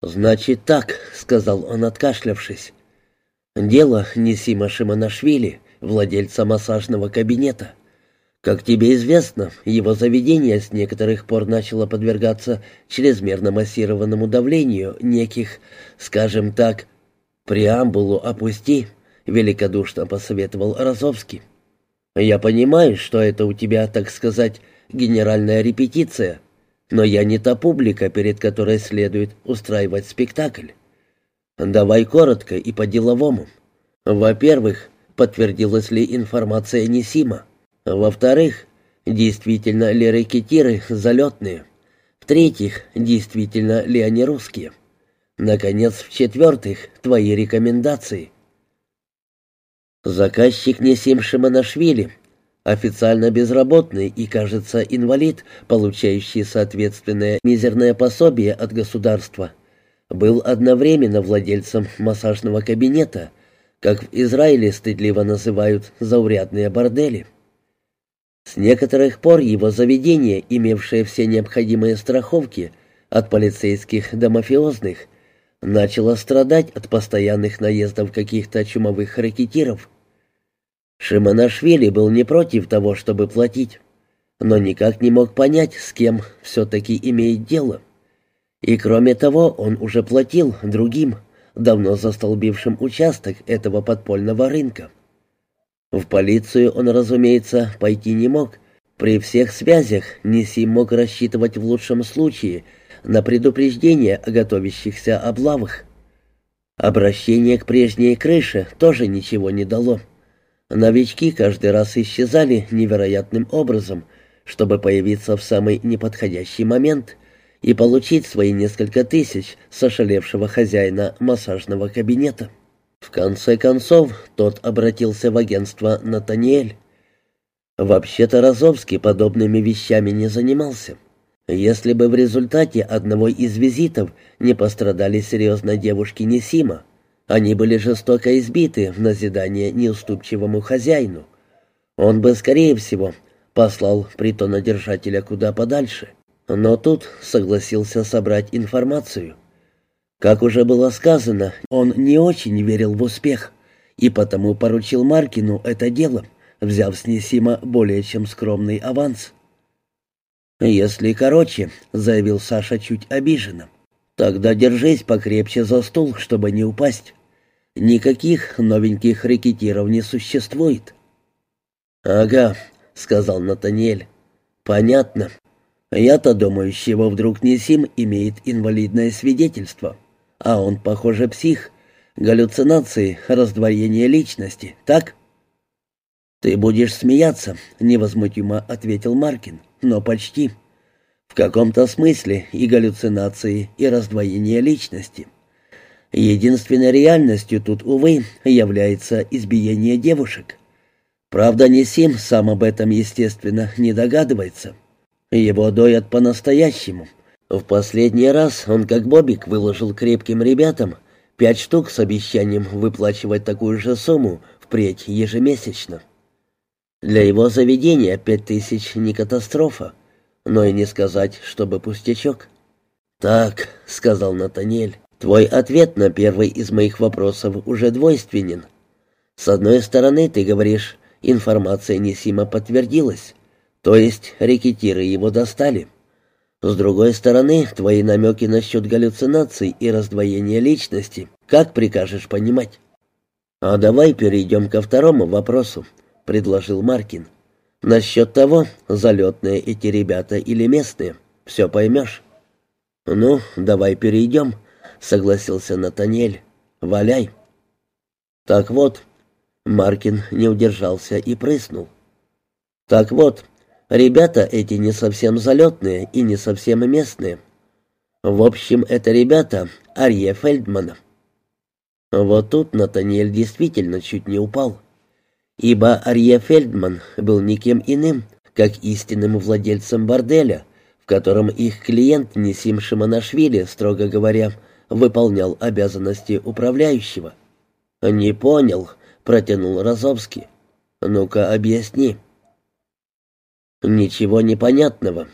«Значит так», — сказал он, откашлявшись. «Дело Несима Шиманашвили, владельца массажного кабинета. Как тебе известно, его заведение с некоторых пор начало подвергаться чрезмерно массированному давлению неких, скажем так, преамбулу опусти», — великодушно посоветовал Розовский. «Я понимаю, что это у тебя, так сказать, генеральная репетиция, но я не та публика, перед которой следует устраивать спектакль. Давай коротко и по-деловому. Во-первых, подтвердилась ли информация Несима? Во-вторых, действительно ли рекетиры залетные? В-третьих, действительно ли они русские? Наконец, в-четвертых, твои рекомендации. Заказчик Несим Шиманашвили официально безработный и, кажется, инвалид, получающий соответственное мизерное пособие от государства, был одновременно владельцем массажного кабинета, как в Израиле стыдливо называют заурядные бордели. С некоторых пор его заведение, имевшее все необходимые страховки от полицейских до мафиозных, начало страдать от постоянных наездов каких-то чумовых ракетиров. Шиманашвили был не против того, чтобы платить, но никак не мог понять, с кем все-таки имеет дело. И кроме того, он уже платил другим, давно застолбившим участок этого подпольного рынка. В полицию он, разумеется, пойти не мог. При всех связях Нисим мог рассчитывать в лучшем случае на предупреждение о готовящихся облавах. Обращение к прежней крыше тоже ничего не дало. Новички каждый раз исчезали невероятным образом, чтобы появиться в самый неподходящий момент и получить свои несколько тысяч с ошалевшего хозяина массажного кабинета. В конце концов, тот обратился в агентство «Натаниэль». Вообще-то Розовский подобными вещами не занимался. Если бы в результате одного из визитов не пострадали серьезно девушки Несима, они были жестоко избиты в назидание неуступчивому хозяину. Он бы, скорее всего, послал притонодержателя куда подальше. Но тут согласился собрать информацию. Как уже было сказано, он не очень верил в успех, и потому поручил Маркину это дело, взяв с Несима более чем скромный аванс. «Если короче», — заявил Саша чуть обиженно, — «тогда держись покрепче за стул, чтобы не упасть. Никаких новеньких рэкетиров не существует. «Ага», — сказал Натаниэль. «Понятно. Я-то думаю, с чего вдруг Несим имеет инвалидное свидетельство. А он, похоже, псих. Галлюцинации, раздвоение личности, так?» «Ты будешь смеяться», — невозмутимо ответил Маркин. «Но почти. В каком-то смысле и галлюцинации, и раздвоение личности». Единственной реальностью тут, увы, является избиение девушек. Правда, Несим сам об этом, естественно, не догадывается. Его доят по-настоящему. В последний раз он, как Бобик, выложил крепким ребятам пять штук с обещанием выплачивать такую же сумму впредь ежемесячно. Для его заведения пять тысяч не катастрофа, но и не сказать, чтобы пустячок. «Так», — сказал Натаниэль, Твой ответ на первый из моих вопросов уже двойственен. С одной стороны, ты говоришь, информация Несима подтвердилась, то есть рекетиры его достали. С другой стороны, твои намеки насчет галлюцинаций и раздвоения личности, как прикажешь понимать? А давай перейдем ко второму вопросу, предложил Маркин. Насчет того, залетные эти ребята или местные, все поймешь. Ну, давай перейдем, — согласился Натанель. «Валяй». «Так вот», — Маркин не удержался и прыснул. «Так вот, ребята эти не совсем залетные и не совсем местные. В общем, это ребята Арье Фельдмана». Вот тут Натаниэль действительно чуть не упал, ибо Арье Фельдман был никем иным, как истинным владельцем борделя, в котором их клиент Несим Шиманашвили, строго говоря, выполнял обязанности управляющего. «Не понял», — протянул Розовский. «Ну-ка, объясни». «Ничего непонятного.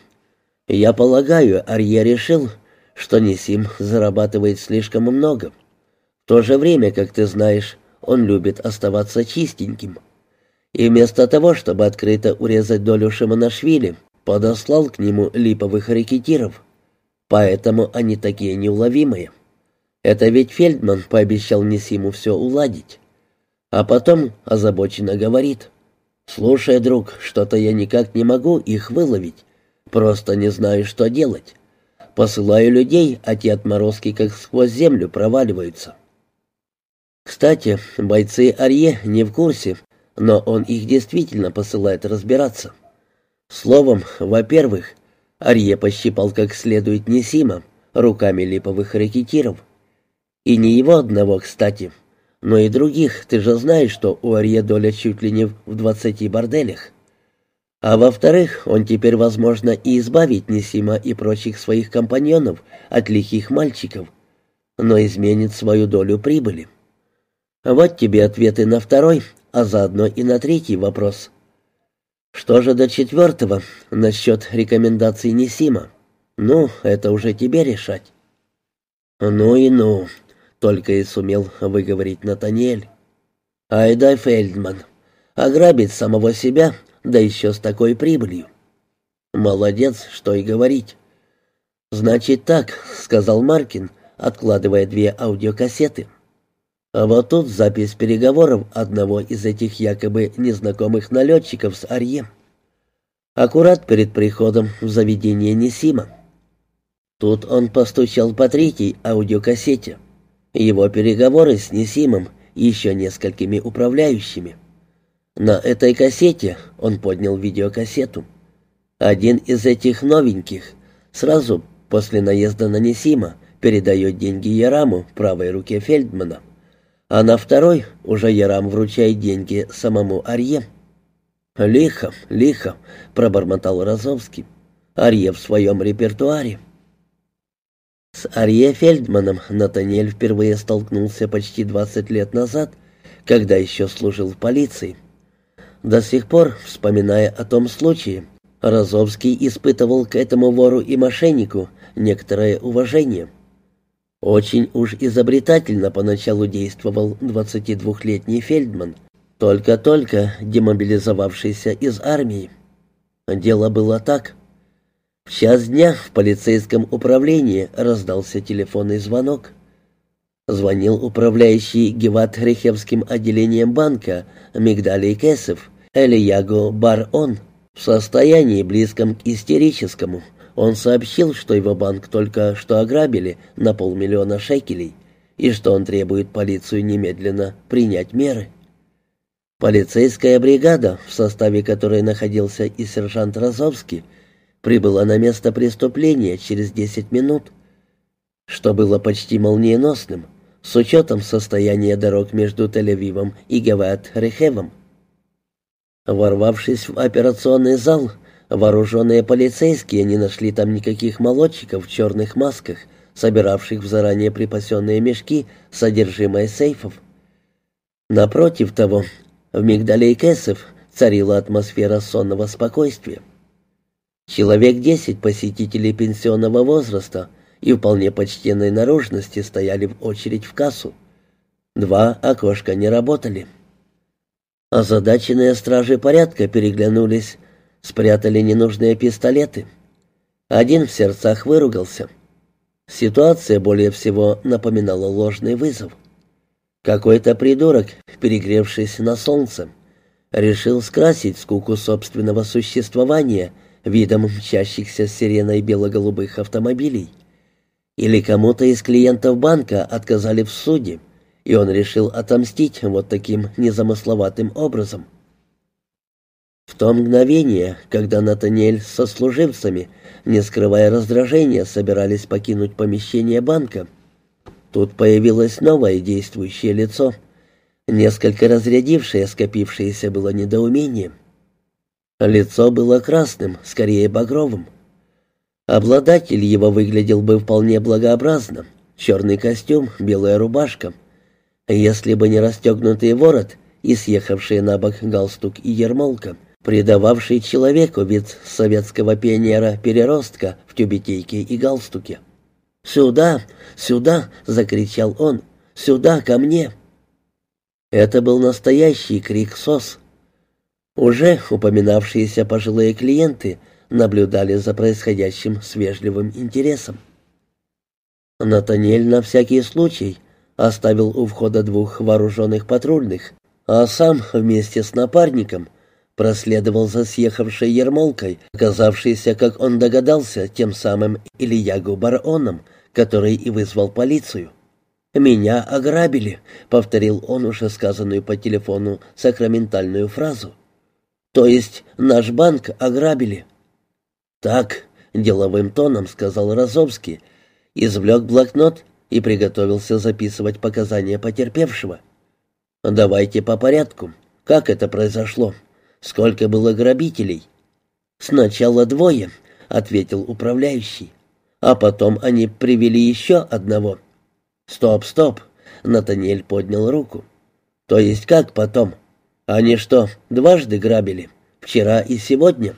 Я полагаю, Арье решил, что Несим зарабатывает слишком много. В то же время, как ты знаешь, он любит оставаться чистеньким. И вместо того, чтобы открыто урезать долю Шимонашвили, подослал к нему липовых рекетиров. Поэтому они такие неуловимые. Это ведь Фельдман пообещал Несиму все уладить. А потом озабоченно говорит. «Слушай, друг, что-то я никак не могу их выловить. Просто не знаю, что делать. Посылаю людей, а те отморозки как сквозь землю проваливаются». Кстати, бойцы Арье не в курсе, но он их действительно посылает разбираться. Словом, во-первых, Арье пощипал как следует Несима руками липовых рекетиров. И не его одного, кстати, но и других. Ты же знаешь, что у Арье доля чуть ли не в двадцати борделях. А во-вторых, он теперь, возможно, и избавит Несима и прочих своих компаньонов от лихих мальчиков, но изменит свою долю прибыли. Вот тебе ответы на второй, а заодно и на третий вопрос. Что же до четвертого, насчет рекомендаций Несима? Ну, это уже тебе решать. Ну и ну, только и сумел выговорить Натаниэль. Айда Фельдман, ограбить самого себя, да еще с такой прибылью. Молодец, что и говорить. Значит так, сказал Маркин, откладывая две аудиокассеты. А вот тут запись переговоров одного из этих якобы незнакомых налетчиков с Арье. Аккурат перед приходом в заведение Несима. Тут он постучал по третьей аудиокассете. Его переговоры с Несимом и еще несколькими управляющими. На этой кассете он поднял видеокассету. Один из этих новеньких сразу после наезда на Несима передает деньги Яраму, правой руке Фельдмана а на второй уже Ярам вручает деньги самому Арье. «Лихо, лихо», — пробормотал Розовский. «Арье в своем репертуаре». С Арье Фельдманом Натаниэль впервые столкнулся почти 20 лет назад, когда еще служил в полиции. До сих пор, вспоминая о том случае, Розовский испытывал к этому вору и мошеннику некоторое уважение — очень уж изобретательно поначалу действовал 22-летний Фельдман, только-только демобилизовавшийся из армии. Дело было так. В час дня в полицейском управлении раздался телефонный звонок. Звонил управляющий Геват-Рехевским отделением банка Мигдалий Кесов Элияго Бар-Он в состоянии близком к истерическому – он сообщил, что его банк только что ограбили на полмиллиона шекелей и что он требует полицию немедленно принять меры. Полицейская бригада, в составе которой находился и сержант Розовский, прибыла на место преступления через 10 минут, что было почти молниеносным, с учетом состояния дорог между Тель-Авивом и Геват-Рехевом. Ворвавшись в операционный зал, Вооруженные полицейские не нашли там никаких молодчиков в черных масках, собиравших в заранее припасенные мешки содержимое сейфов. Напротив того, в мигдале и Кесов царила атмосфера сонного спокойствия. Человек десять посетителей пенсионного возраста и вполне почтенной наружности стояли в очередь в кассу. Два окошка не работали. Озадаченные стражи порядка переглянулись спрятали ненужные пистолеты. Один в сердцах выругался. Ситуация более всего напоминала ложный вызов. Какой-то придурок, перегревшись на солнце, решил скрасить скуку собственного существования видом мчащихся сиреной бело-голубых автомобилей. Или кому-то из клиентов банка отказали в суде, и он решил отомстить вот таким незамысловатым образом. В то мгновение, когда Натаниэль со служивцами, не скрывая раздражения, собирались покинуть помещение банка, тут появилось новое действующее лицо, несколько разрядившее скопившееся было недоумение. Лицо было красным, скорее багровым. Обладатель его выглядел бы вполне благообразно. Черный костюм, белая рубашка. Если бы не расстегнутый ворот и съехавшие на бок галстук и ермолка — придававший человеку вид советского пионера-переростка в тюбетейке и галстуке. «Сюда! Сюда!» — закричал он. «Сюда, ко мне!» Это был настоящий крик СОС. Уже упоминавшиеся пожилые клиенты наблюдали за происходящим с вежливым интересом. Натаниэль на всякий случай оставил у входа двух вооруженных патрульных, а сам вместе с напарником проследовал за съехавшей ермолкой, оказавшейся, как он догадался, тем самым Ильягу Бароном, который и вызвал полицию. «Меня ограбили», — повторил он уже сказанную по телефону сакраментальную фразу. «То есть наш банк ограбили». «Так», — деловым тоном сказал Розовский, извлек блокнот и приготовился записывать показания потерпевшего. «Давайте по порядку. Как это произошло?» Сколько было грабителей? Сначала двое, ответил управляющий. А потом они привели еще одного. Стоп, стоп. Натаниэль поднял руку. То есть как потом? Они что, дважды грабили? Вчера и сегодня?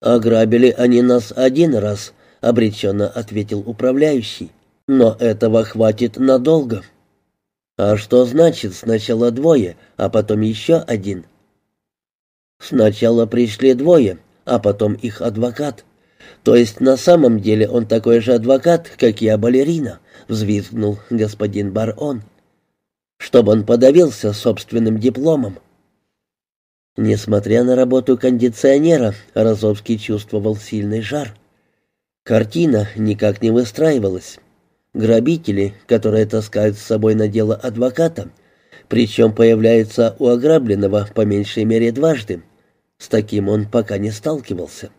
Ограбили они нас один раз, обреченно ответил управляющий. Но этого хватит надолго. А что значит сначала двое, а потом еще один? Сначала пришли двое, а потом их адвокат. То есть на самом деле он такой же адвокат, как я балерина, взвизгнул господин Барон. Чтобы он подавился собственным дипломом. Несмотря на работу кондиционера, Розовский чувствовал сильный жар. Картина никак не выстраивалась. Грабители, которые таскают с собой на дело адвоката, причем появляются у ограбленного по меньшей мере дважды, с таким он пока не сталкивался.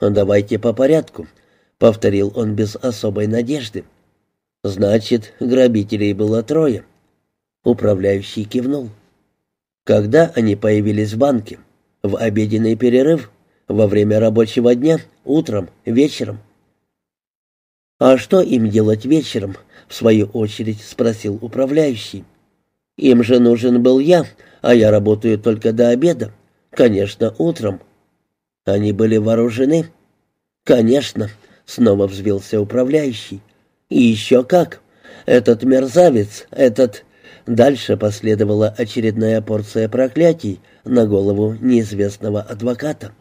«Давайте по порядку», — повторил он без особой надежды. «Значит, грабителей было трое». Управляющий кивнул. «Когда они появились в банке? В обеденный перерыв? Во время рабочего дня? Утром? Вечером?» «А что им делать вечером?» — в свою очередь спросил управляющий. «Им же нужен был я, а я работаю только до обеда. Конечно, утром. Они были вооружены? Конечно, снова взвился управляющий. И еще как. Этот мерзавец, этот... Дальше последовала очередная порция проклятий на голову неизвестного адвоката.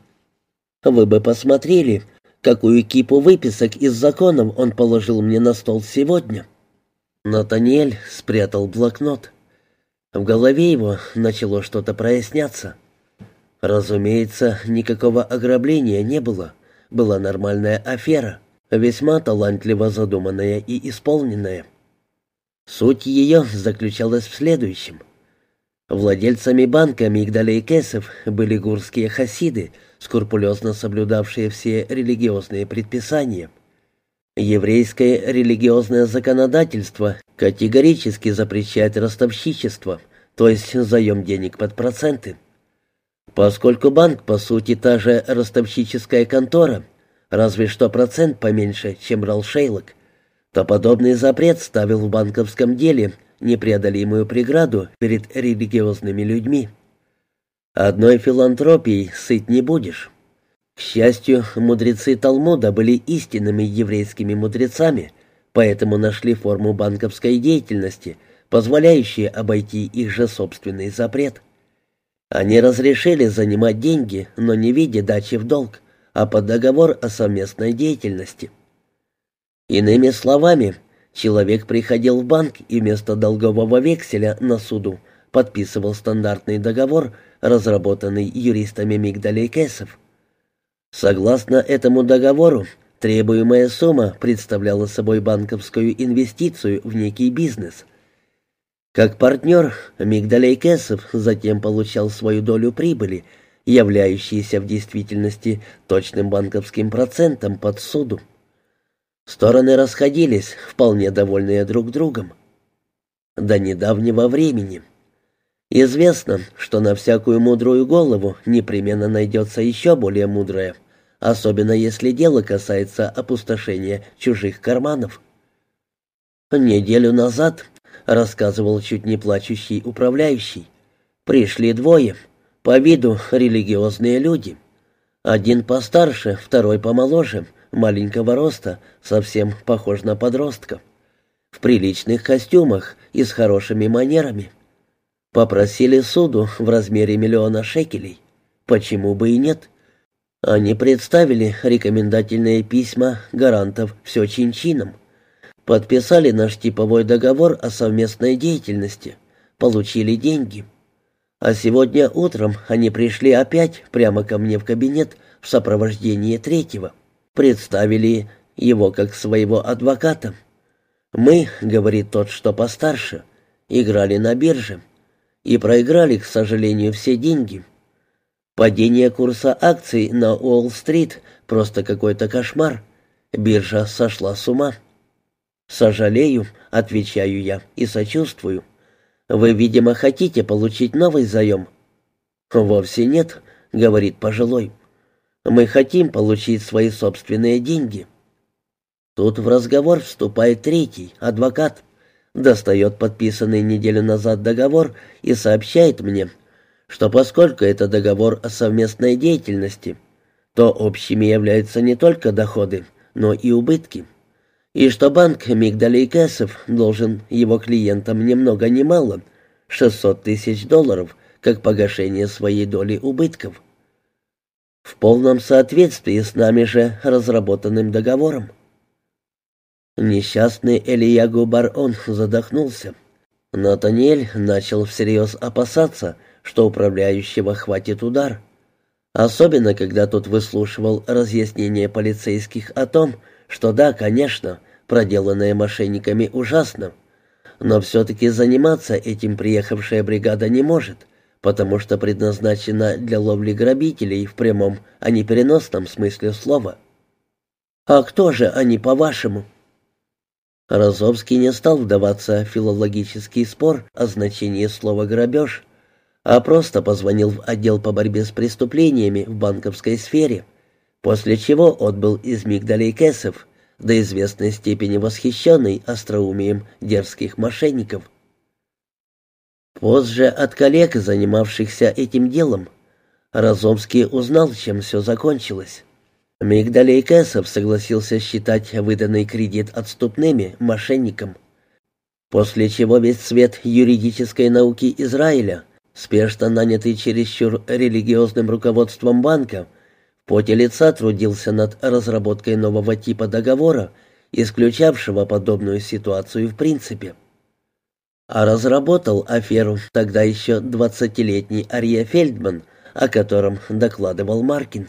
Вы бы посмотрели, какую кипу выписок из законов он положил мне на стол сегодня. Натаниэль спрятал блокнот. В голове его начало что-то проясняться. Разумеется, никакого ограбления не было. Была нормальная афера, весьма талантливо задуманная и исполненная. Суть ее заключалась в следующем. Владельцами банка Мигдаля и Кесов были гурские хасиды, скрупулезно соблюдавшие все религиозные предписания. Еврейское религиозное законодательство категорически запрещает ростовщичество, то есть заем денег под проценты. Поскольку банк, по сути, та же ростовщическая контора, разве что процент поменьше, чем брал Шейлок, то подобный запрет ставил в банковском деле непреодолимую преграду перед религиозными людьми. Одной филантропией сыт не будешь. К счастью, мудрецы Талмуда были истинными еврейскими мудрецами, поэтому нашли форму банковской деятельности, позволяющую обойти их же собственный запрет. Они разрешили занимать деньги, но не в виде дачи в долг, а под договор о совместной деятельности. Иными словами, человек приходил в банк и вместо долгового векселя на суду подписывал стандартный договор, разработанный юристами Мигдаля и Кесов. Согласно этому договору, требуемая сумма представляла собой банковскую инвестицию в некий бизнес, как партнер, Мигдалей Кесов затем получал свою долю прибыли, являющейся в действительности точным банковским процентом под суду. Стороны расходились, вполне довольные друг другом. До недавнего времени. Известно, что на всякую мудрую голову непременно найдется еще более мудрая, особенно если дело касается опустошения чужих карманов. Неделю назад рассказывал чуть не плачущий управляющий. Пришли двое, по виду религиозные люди. Один постарше, второй помоложе, маленького роста, совсем похож на подростка. В приличных костюмах и с хорошими манерами. Попросили суду в размере миллиона шекелей. Почему бы и нет? Они представили рекомендательные письма гарантов все чин-чином. Подписали наш типовой договор о совместной деятельности. Получили деньги. А сегодня утром они пришли опять прямо ко мне в кабинет в сопровождении третьего. Представили его как своего адвоката. «Мы, — говорит тот, что постарше, — играли на бирже и проиграли, к сожалению, все деньги. Падение курса акций на Уолл-стрит — просто какой-то кошмар. Биржа сошла с ума». «Сожалею», — отвечаю я, — «и сочувствую. Вы, видимо, хотите получить новый заем?» «Вовсе нет», — говорит пожилой. Мы хотим получить свои собственные деньги. Тут в разговор вступает третий, адвокат. Достает подписанный неделю назад договор и сообщает мне, что поскольку это договор о совместной деятельности, то общими являются не только доходы, но и убытки. И что банк Мигдалей Кэсов должен его клиентам ни много ни мало 600 тысяч долларов как погашение своей доли убытков в полном соответствии с нами же разработанным договором. Несчастный Элиягу Бар-Он задохнулся. Натаниэль начал всерьез опасаться, что управляющего хватит удар. Особенно, когда тот выслушивал разъяснения полицейских о том, что да, конечно, проделанное мошенниками ужасно, но все-таки заниматься этим приехавшая бригада не может потому что предназначена для ловли грабителей в прямом, а не переносном смысле слова. «А кто же они, по-вашему?» Розовский не стал вдаваться в филологический спор о значении слова «грабеж», а просто позвонил в отдел по борьбе с преступлениями в банковской сфере, после чего отбыл из Мигдалей Кесов, до известной степени восхищенный остроумием дерзких мошенников. Позже от коллег, занимавшихся этим делом, Разомский узнал, чем все закончилось. Мигдалей Кэсов согласился считать выданный кредит отступными мошенникам, после чего весь цвет юридической науки Израиля, спешно нанятый чересчур религиозным руководством банка, в поте лица трудился над разработкой нового типа договора, исключавшего подобную ситуацию в принципе а разработал аферу тогда еще двадцатилетний Ария Фельдман, о котором докладывал Маркин.